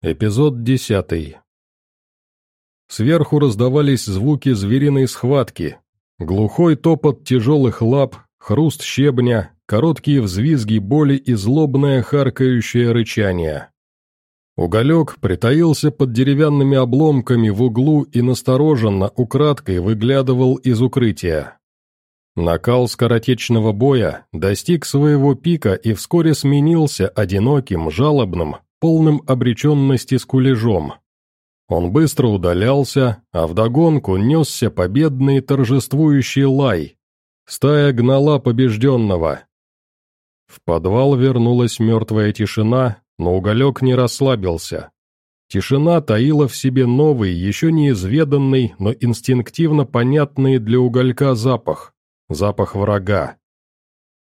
Эпизод десятый. Сверху раздавались звуки звериной схватки. Глухой топот тяжелых лап, хруст щебня, короткие взвизги боли и злобное харкающее рычание. Уголек притаился под деревянными обломками в углу и настороженно, украдкой выглядывал из укрытия. Накал скоротечного боя достиг своего пика и вскоре сменился одиноким, жалобным, полным обреченности скулежом. Он быстро удалялся, а вдогонку несся победный торжествующий лай. Стая гнала побежденного. В подвал вернулась мертвая тишина, но уголек не расслабился. Тишина таила в себе новый, еще неизведанный, но инстинктивно понятный для уголька запах. Запах врага.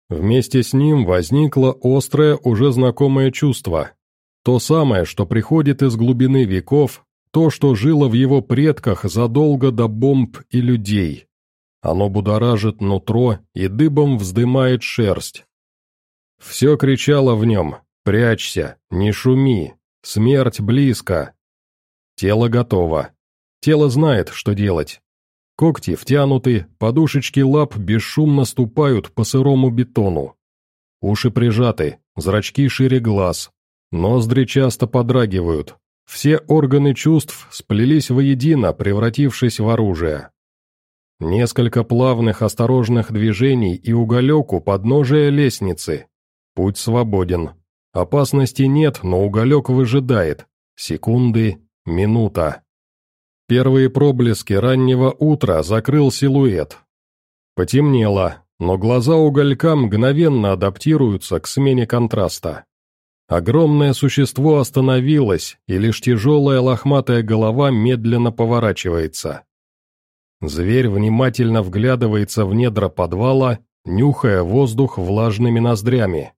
Вместе с ним возникло острое, уже знакомое чувство, то самое, что приходит из глубины веков, то, что жило в его предках задолго до бомб и людей. Оно будоражит нутро и дыбом вздымает шерсть. Все кричало в нем «Прячься! Не шуми! Смерть близко!» Тело готово. Тело знает, что делать. Когти втянуты, подушечки лап бесшумно ступают по сырому бетону. Уши прижаты, зрачки шире глаз, Ноздри часто подрагивают. Все органы чувств сплелись воедино, превратившись в оружие. Несколько плавных осторожных движений и уголек у подножия лестницы. Путь свободен. Опасности нет, но уголек выжидает. Секунды, минута. Первые проблески раннего утра закрыл силуэт. Потемнело, но глаза уголька мгновенно адаптируются к смене контраста. Огромное существо остановилось, и лишь тяжелая лохматая голова медленно поворачивается. Зверь внимательно вглядывается в недра подвала, нюхая воздух влажными ноздрями.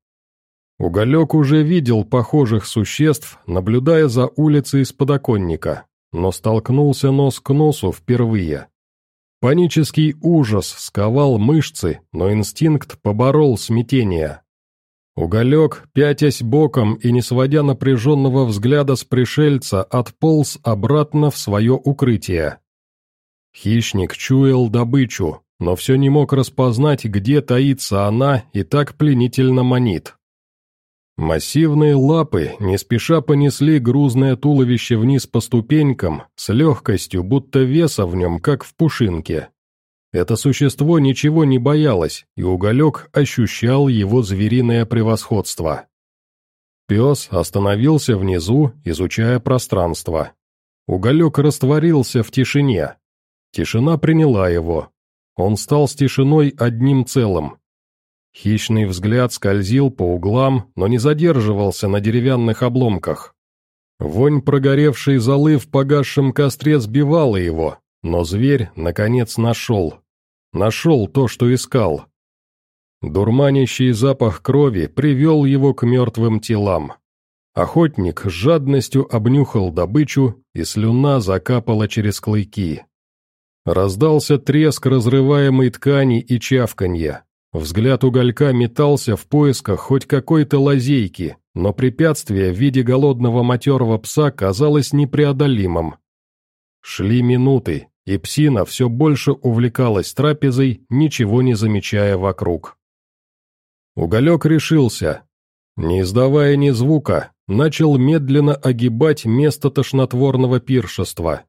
Уголек уже видел похожих существ, наблюдая за улицей из подоконника, но столкнулся нос к носу впервые. Панический ужас сковал мышцы, но инстинкт поборол смятение. Уголек, пятясь боком и не сводя напряженного взгляда с пришельца, отполз обратно в свое укрытие. Хищник чуял добычу, но все не мог распознать, где таится она и так пленительно манит. Массивные лапы не спеша понесли грузное туловище вниз по ступенькам, с легкостью, будто веса в нем, как в пушинке. Это существо ничего не боялось, и уголек ощущал его звериное превосходство. Пес остановился внизу, изучая пространство. Уголек растворился в тишине. Тишина приняла его. Он стал с тишиной одним целым. Хищный взгляд скользил по углам, но не задерживался на деревянных обломках. Вонь прогоревшей золы в погасшем костре сбивала его, но зверь, наконец, нашел, Нашел то, что искал. Дурманящий запах крови привел его к мертвым телам. Охотник с жадностью обнюхал добычу, и слюна закапала через клыки. Раздался треск разрываемой ткани и чавканье. Взгляд уголька метался в поисках хоть какой-то лазейки, но препятствие в виде голодного матерого пса казалось непреодолимым. Шли минуты, и псина все больше увлекалась трапезой, ничего не замечая вокруг. Уголек решился. Не издавая ни звука, начал медленно огибать место тошнотворного пиршества.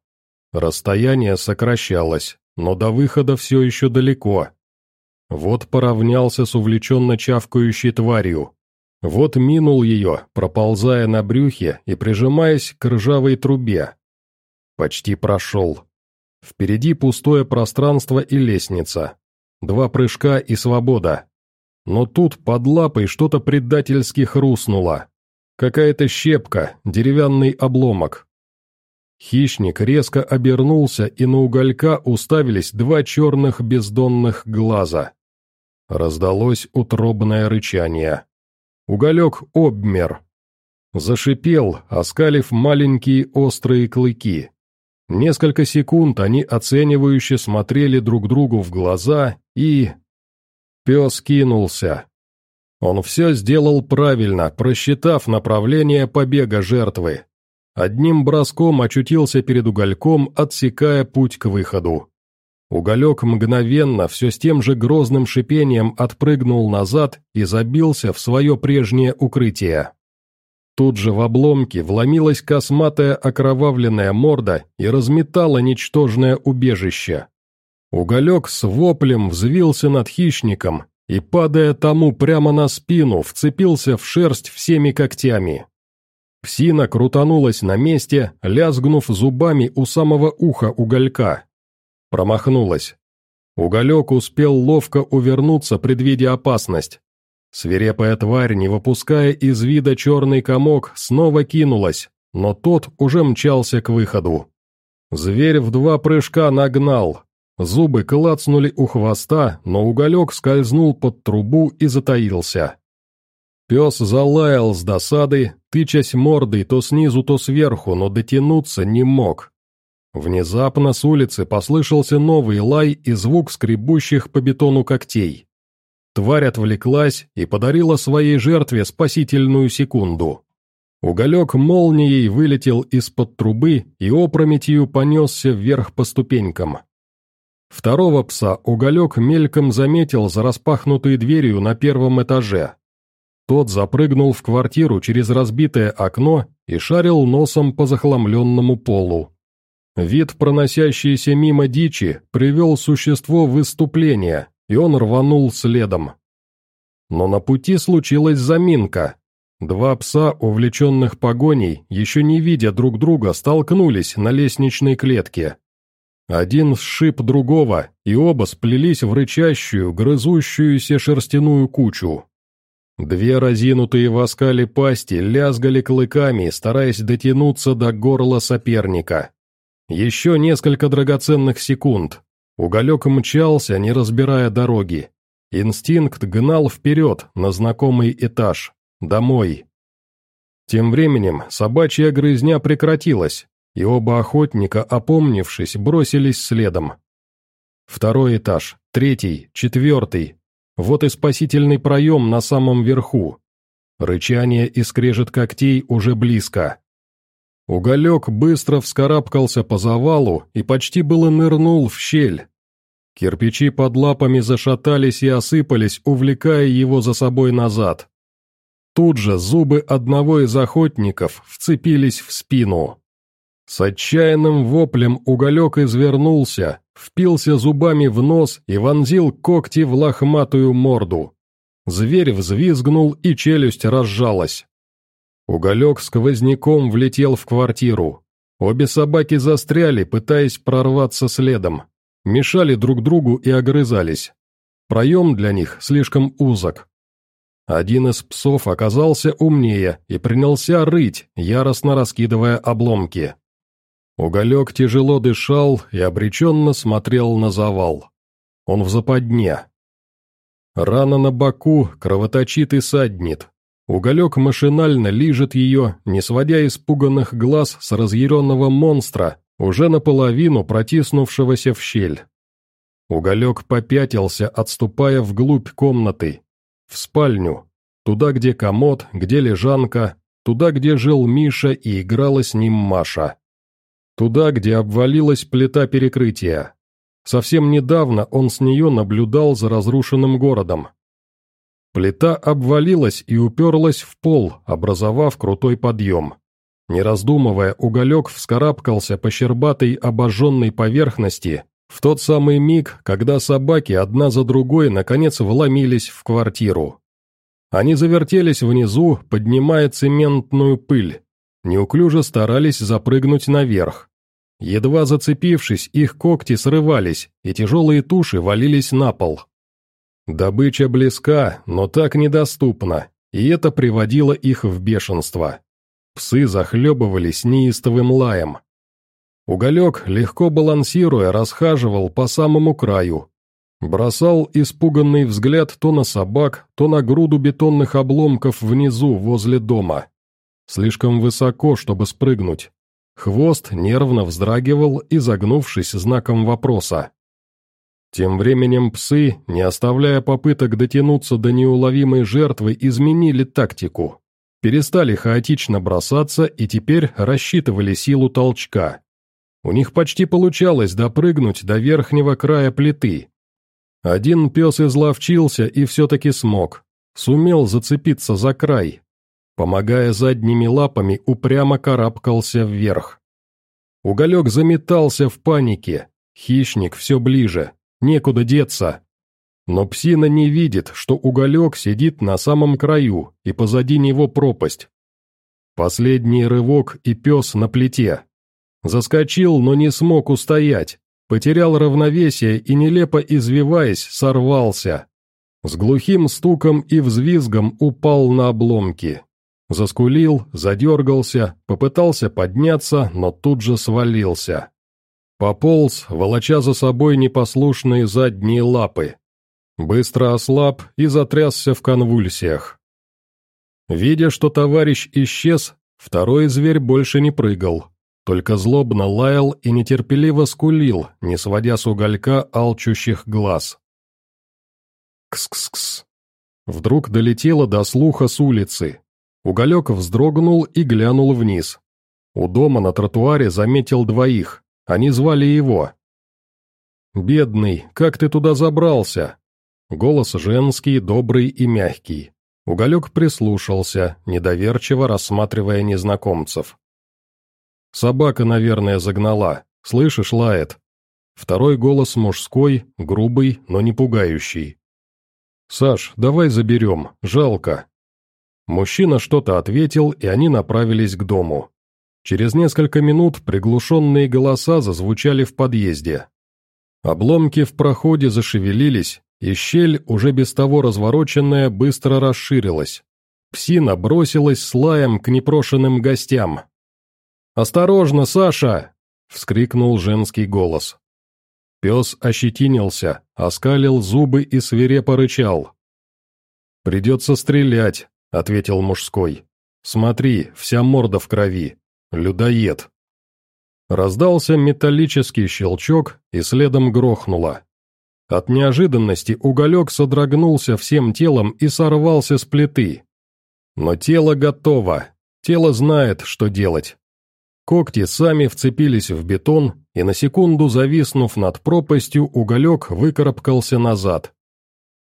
Расстояние сокращалось, но до выхода все еще далеко. Вот поравнялся с увлеченно чавкающей тварью. Вот минул ее, проползая на брюхе и прижимаясь к ржавой трубе. Почти прошел. Впереди пустое пространство и лестница. Два прыжка и свобода. Но тут под лапой что-то предательски хрустнуло. Какая-то щепка, деревянный обломок. Хищник резко обернулся, и на уголька уставились два черных бездонных глаза. Раздалось утробное рычание. Уголек обмер. Зашипел, оскалив маленькие острые клыки. Несколько секунд они оценивающе смотрели друг другу в глаза и... Пес кинулся. Он все сделал правильно, просчитав направление побега жертвы. одним броском очутился перед угольком, отсекая путь к выходу. Уголек мгновенно, все с тем же грозным шипением отпрыгнул назад и забился в свое прежнее укрытие. Тут же в обломки вломилась косматая окровавленная морда и разметала ничтожное убежище. Уголек с воплем взвился над хищником и, падая тому прямо на спину, вцепился в шерсть всеми когтями. Псина крутанулась на месте, лязгнув зубами у самого уха уголька. Промахнулась. Уголек успел ловко увернуться, предвидя опасность. Свирепая тварь, не выпуская из вида черный комок, снова кинулась, но тот уже мчался к выходу. Зверь в два прыжка нагнал. Зубы клацнули у хвоста, но уголек скользнул под трубу и затаился. Пес залаял с досады, тычась мордой то снизу, то сверху, но дотянуться не мог. Внезапно с улицы послышался новый лай и звук скребущих по бетону когтей. Тварь отвлеклась и подарила своей жертве спасительную секунду. Уголек молнией вылетел из-под трубы и опрометью понесся вверх по ступенькам. Второго пса уголек мельком заметил за распахнутой дверью на первом этаже. Тот запрыгнул в квартиру через разбитое окно и шарил носом по захламленному полу. Вид проносящейся мимо дичи привел существо в выступление, и он рванул следом. Но на пути случилась заминка. Два пса, увлеченных погоней, еще не видя друг друга, столкнулись на лестничной клетке. Один сшиб другого, и оба сплелись в рычащую, грызущуюся шерстяную кучу. Две разинутые в оскале пасти лязгали клыками, стараясь дотянуться до горла соперника. Еще несколько драгоценных секунд, Уголек мчался, не разбирая дороги. Инстинкт гнал вперед, на знакомый этаж, домой. Тем временем собачья грызня прекратилась, и оба охотника, опомнившись, бросились следом. Второй этаж, третий, четвертый. Вот и спасительный проем на самом верху. Рычание и скрежет когтей уже близко. Уголек быстро вскарабкался по завалу и почти было нырнул в щель. Кирпичи под лапами зашатались и осыпались, увлекая его за собой назад. Тут же зубы одного из охотников вцепились в спину. С отчаянным воплем уголек извернулся, впился зубами в нос и вонзил когти в лохматую морду. Зверь взвизгнул, и челюсть разжалась. Уголек сквозняком влетел в квартиру. Обе собаки застряли, пытаясь прорваться следом. Мешали друг другу и огрызались. Проем для них слишком узок. Один из псов оказался умнее и принялся рыть, яростно раскидывая обломки. Уголек тяжело дышал и обреченно смотрел на завал. Он в западне. Рана на боку кровоточит и саднит, Уголек машинально лижет ее, не сводя испуганных глаз с разъяренного монстра, уже наполовину протиснувшегося в щель. Уголек попятился, отступая вглубь комнаты, в спальню, туда, где комод, где лежанка, туда, где жил Миша и играла с ним Маша. Туда, где обвалилась плита перекрытия. Совсем недавно он с нее наблюдал за разрушенным городом, Плита обвалилась и уперлась в пол, образовав крутой подъем. Не раздумывая, уголек вскарабкался по щербатой обожженной поверхности в тот самый миг, когда собаки одна за другой наконец вломились в квартиру. Они завертелись внизу, поднимая цементную пыль, неуклюже старались запрыгнуть наверх. Едва зацепившись, их когти срывались, и тяжелые туши валились на пол. Добыча близка, но так недоступна, и это приводило их в бешенство. Псы захлебывались неистовым лаем. Уголек, легко балансируя, расхаживал по самому краю. Бросал испуганный взгляд то на собак, то на груду бетонных обломков внизу, возле дома. Слишком высоко, чтобы спрыгнуть. Хвост нервно вздрагивал, изогнувшись знаком вопроса. Тем временем псы, не оставляя попыток дотянуться до неуловимой жертвы, изменили тактику. перестали хаотично бросаться и теперь рассчитывали силу толчка. У них почти получалось допрыгнуть до верхнего края плиты. Один пес изловчился и все-таки смог. Сумел зацепиться за край. Помогая задними лапами, упрямо карабкался вверх. Уголек заметался в панике. Хищник все ближе. Некуда деться. Но псина не видит, что уголек сидит на самом краю, и позади него пропасть. Последний рывок и пес на плите. Заскочил, но не смог устоять. Потерял равновесие и, нелепо извиваясь, сорвался. С глухим стуком и взвизгом упал на обломки. Заскулил, задергался, попытался подняться, но тут же свалился. Пополз, волоча за собой непослушные задние лапы. Быстро ослаб и затрясся в конвульсиях. Видя, что товарищ исчез, второй зверь больше не прыгал, только злобно лаял и нетерпеливо скулил, не сводя с уголька алчущих глаз. Кс-кс-кс. Вдруг долетело до слуха с улицы. Уголек вздрогнул и глянул вниз. У дома на тротуаре заметил двоих. Они звали его. «Бедный, как ты туда забрался?» Голос женский, добрый и мягкий. Уголек прислушался, недоверчиво рассматривая незнакомцев. Собака, наверное, загнала. Слышишь, лает. Второй голос мужской, грубый, но не пугающий. «Саш, давай заберем, жалко». Мужчина что-то ответил, и они направились к дому. Через несколько минут приглушенные голоса зазвучали в подъезде. Обломки в проходе зашевелились, и щель, уже без того развороченная, быстро расширилась. Псина бросилась с лаем к непрошенным гостям. «Осторожно, Саша!» — вскрикнул женский голос. Пес ощетинился, оскалил зубы и свирепо рычал. «Придется стрелять», — ответил мужской. «Смотри, вся морда в крови. Людоед». Раздался металлический щелчок и следом грохнуло. От неожиданности уголек содрогнулся всем телом и сорвался с плиты. Но тело готово, тело знает, что делать. Когти сами вцепились в бетон, и на секунду зависнув над пропастью, уголек выкарабкался назад.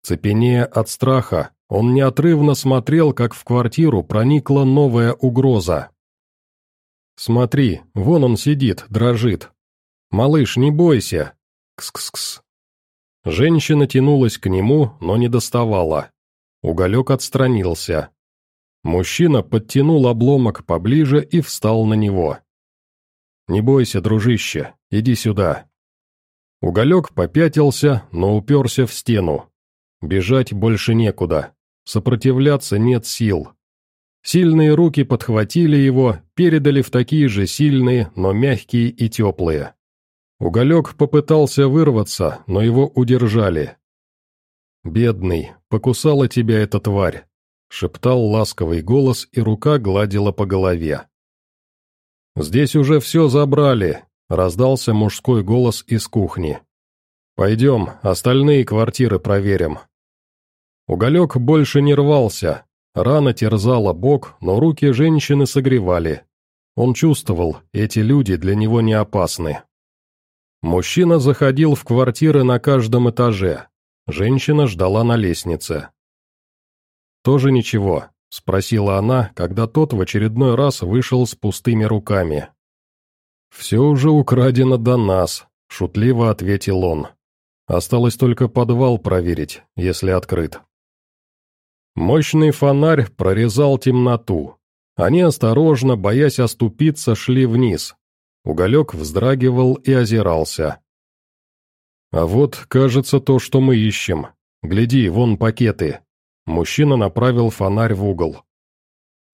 Цепенея от страха, он неотрывно смотрел, как в квартиру проникла новая угроза. «Смотри, вон он сидит, дрожит. Малыш, не бойся!» Кс-кс-кс. Женщина тянулась к нему, но не доставала. Уголек отстранился. Мужчина подтянул обломок поближе и встал на него. «Не бойся, дружище, иди сюда». Уголек попятился, но уперся в стену. Бежать больше некуда. Сопротивляться нет сил. Сильные руки подхватили его, передали в такие же сильные, но мягкие и теплые. Уголек попытался вырваться, но его удержали. «Бедный, покусала тебя эта тварь. — шептал ласковый голос, и рука гладила по голове. «Здесь уже все забрали», — раздался мужской голос из кухни. «Пойдем, остальные квартиры проверим». Уголек больше не рвался, рана терзала бок, но руки женщины согревали. Он чувствовал, эти люди для него не опасны. Мужчина заходил в квартиры на каждом этаже. Женщина ждала на лестнице. «Тоже ничего?» — спросила она, когда тот в очередной раз вышел с пустыми руками. «Все уже украдено до нас», — шутливо ответил он. «Осталось только подвал проверить, если открыт». Мощный фонарь прорезал темноту. Они осторожно, боясь оступиться, шли вниз. Уголек вздрагивал и озирался. «А вот, кажется, то, что мы ищем. Гляди, вон пакеты. Мужчина направил фонарь в угол.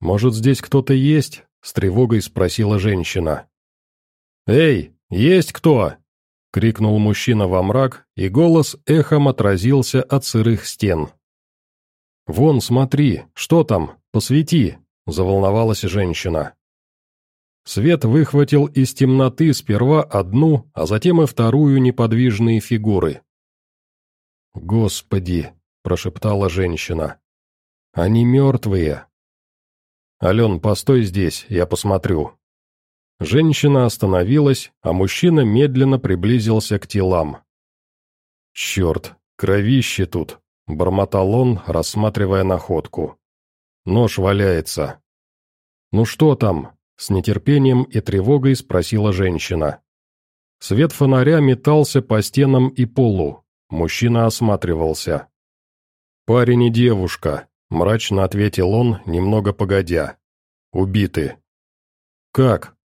«Может, здесь кто-то есть?» — с тревогой спросила женщина. «Эй, есть кто?» — крикнул мужчина во мрак, и голос эхом отразился от сырых стен. «Вон, смотри, что там? Посвети!» — заволновалась женщина. Свет выхватил из темноты сперва одну, а затем и вторую неподвижные фигуры. «Господи!» прошептала женщина. «Они мертвые!» «Ален, постой здесь, я посмотрю». Женщина остановилась, а мужчина медленно приблизился к телам. «Черт, кровище тут!» — бормотал он, рассматривая находку. «Нож валяется». «Ну что там?» — с нетерпением и тревогой спросила женщина. Свет фонаря метался по стенам и полу. Мужчина осматривался. «Парень и девушка», — мрачно ответил он, немного погодя. «Убиты». «Как?»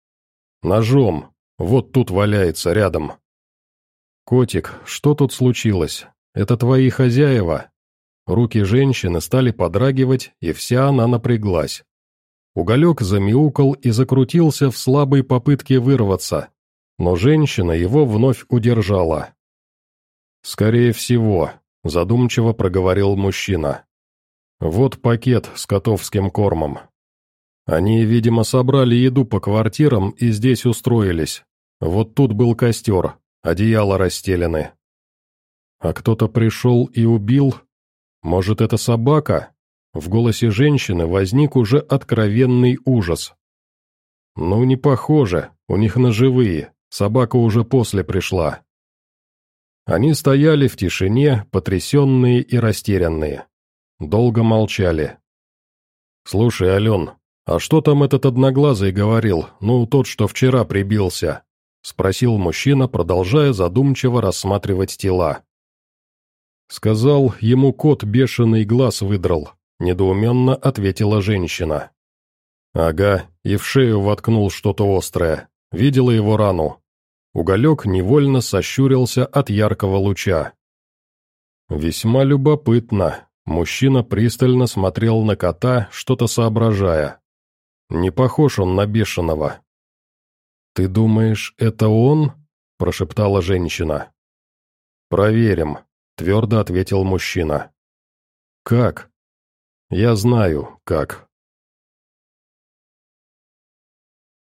«Ножом. Вот тут валяется, рядом». «Котик, что тут случилось? Это твои хозяева?» Руки женщины стали подрагивать, и вся она напряглась. Уголек замяукал и закрутился в слабой попытке вырваться, но женщина его вновь удержала. «Скорее всего», — задумчиво проговорил мужчина. «Вот пакет с котовским кормом. Они, видимо, собрали еду по квартирам и здесь устроились. Вот тут был костер, одеяло расстелены. А кто-то пришел и убил? Может, это собака?» В голосе женщины возник уже откровенный ужас. «Ну, не похоже, у них ножевые, собака уже после пришла». Они стояли в тишине, потрясенные и растерянные. Долго молчали. «Слушай, Ален, а что там этот одноглазый говорил, ну, тот, что вчера прибился?» — спросил мужчина, продолжая задумчиво рассматривать тела. Сказал, ему кот бешеный глаз выдрал, недоуменно ответила женщина. Ага, и в шею воткнул что-то острое. Видела его рану. Уголек невольно сощурился от яркого луча. Весьма любопытно. Мужчина пристально смотрел на кота, что-то соображая. Не похож он на бешеного. «Ты думаешь, это он?» – прошептала женщина. «Проверим», – твердо ответил мужчина. «Как?» «Я знаю, как».